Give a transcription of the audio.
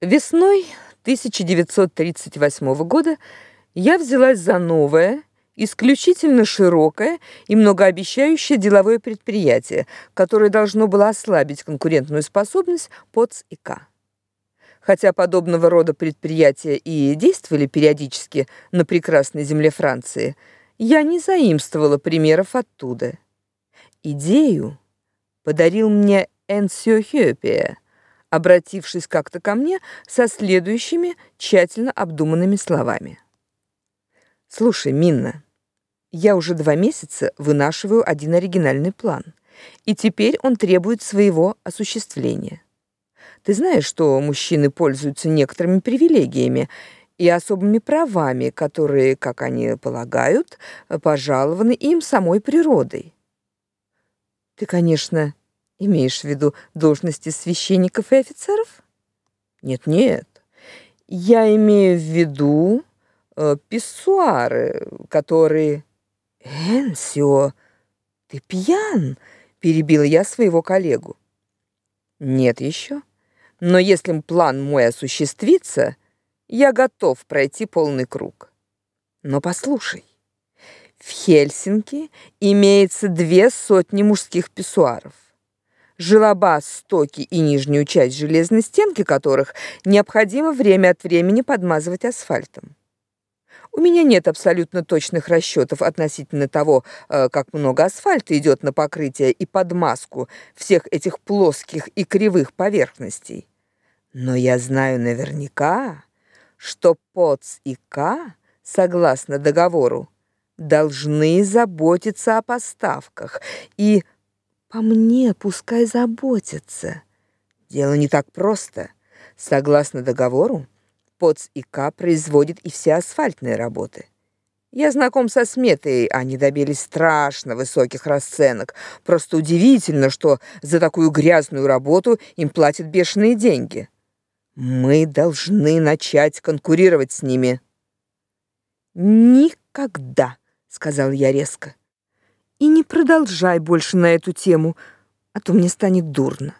Весной 1938 года я взялась за новое, исключительно широкое и многообещающее деловое предприятие, которое должно было ослабить конкурентную способность ПОЦ и К. Хотя подобного рода предприятия и действовали периодически на прекрасной земле Франции, я не заимствовала примеров оттуда. Идею подарил мне Энсио Хёпе, обратившись как-то ко мне со следующими тщательно обдуманными словами. Слушай, Минна, я уже два месяца вынашиваю один оригинальный план, и теперь он требует своего осуществления. Ты знаешь, что мужчины пользуются некоторыми привилегиями и особыми правами, которые, как они полагают, пожалованы им самой природой. Ты, конечно, Имеешь в виду должности священников и офицеров? Нет, нет. Я имею в виду э, писсуары, которые Энсио, ты пьян, перебила я своего коллегу. Нет еще. Но если план мой осуществится, я готов пройти полный круг. Но послушай. В Хельсинки имеется две сотни мужских писсуаров желоба, стоки и нижнюю часть железной стенки которых необходимо время от времени подмазывать асфальтом. У меня нет абсолютно точных расчетов относительно того, э, как много асфальта идет на покрытие и подмазку всех этих плоских и кривых поверхностей. Но я знаю наверняка, что ПОЦ и К, согласно договору, должны заботиться о поставках и по мне пускай заботятся. Дело не так просто. Согласно договору, ПОЦ и К производит и все асфальтные работы. Я знаком со сметой, они добились страшно высоких расценок. Просто удивительно, что за такую грязную работу им платят бешеные деньги. Мы должны начать конкурировать с ними. Никогда, сказал я резко. Продолжай больше на эту тему, а то мне станет дурно.